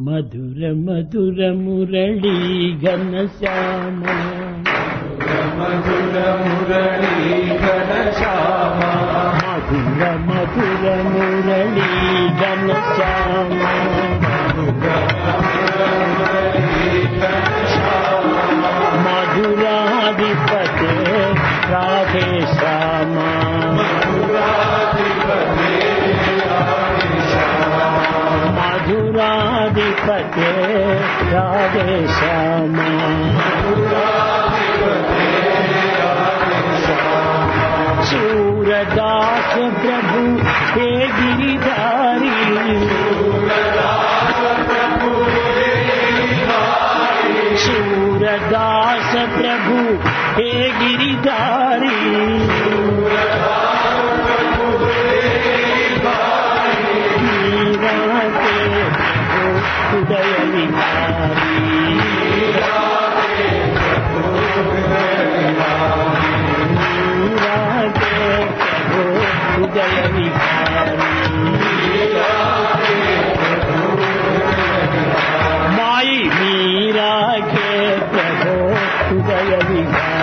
మధుర మధుర మురళీ ఘన శ్యామ. మధుర మురళీ ఘన శ్యామ. మధుర మధుర మురళీ ఘన శ్యామ. మధురాధిపతే రాధే శ్యామ. मुरारिपते राधे श्यामा सूरदास प्रभु हे गिरिधारी सूरदास प्रभु हे गिरिधारी హృదయ హృదయ మాయి మీరాగే ప్రభో హృదయ Vihari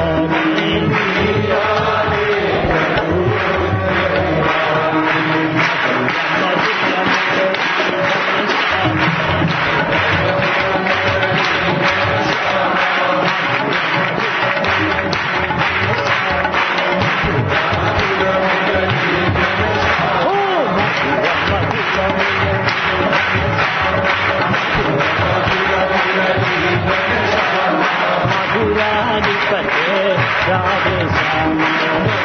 Radhe Radhe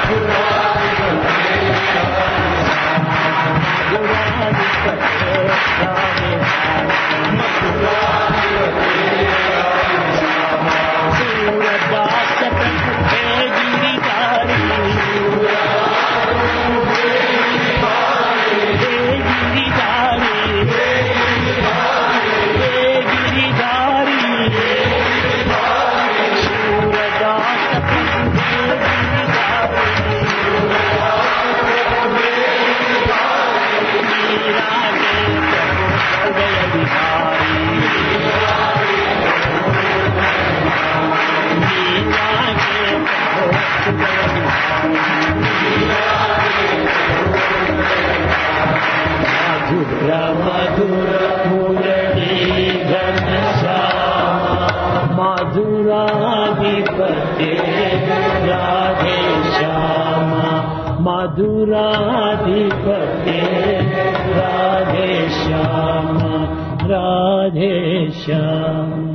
Radhe मधुराधिपते Radhe Shyam मधुराधिपते Radhe Shyam Radhe Shyam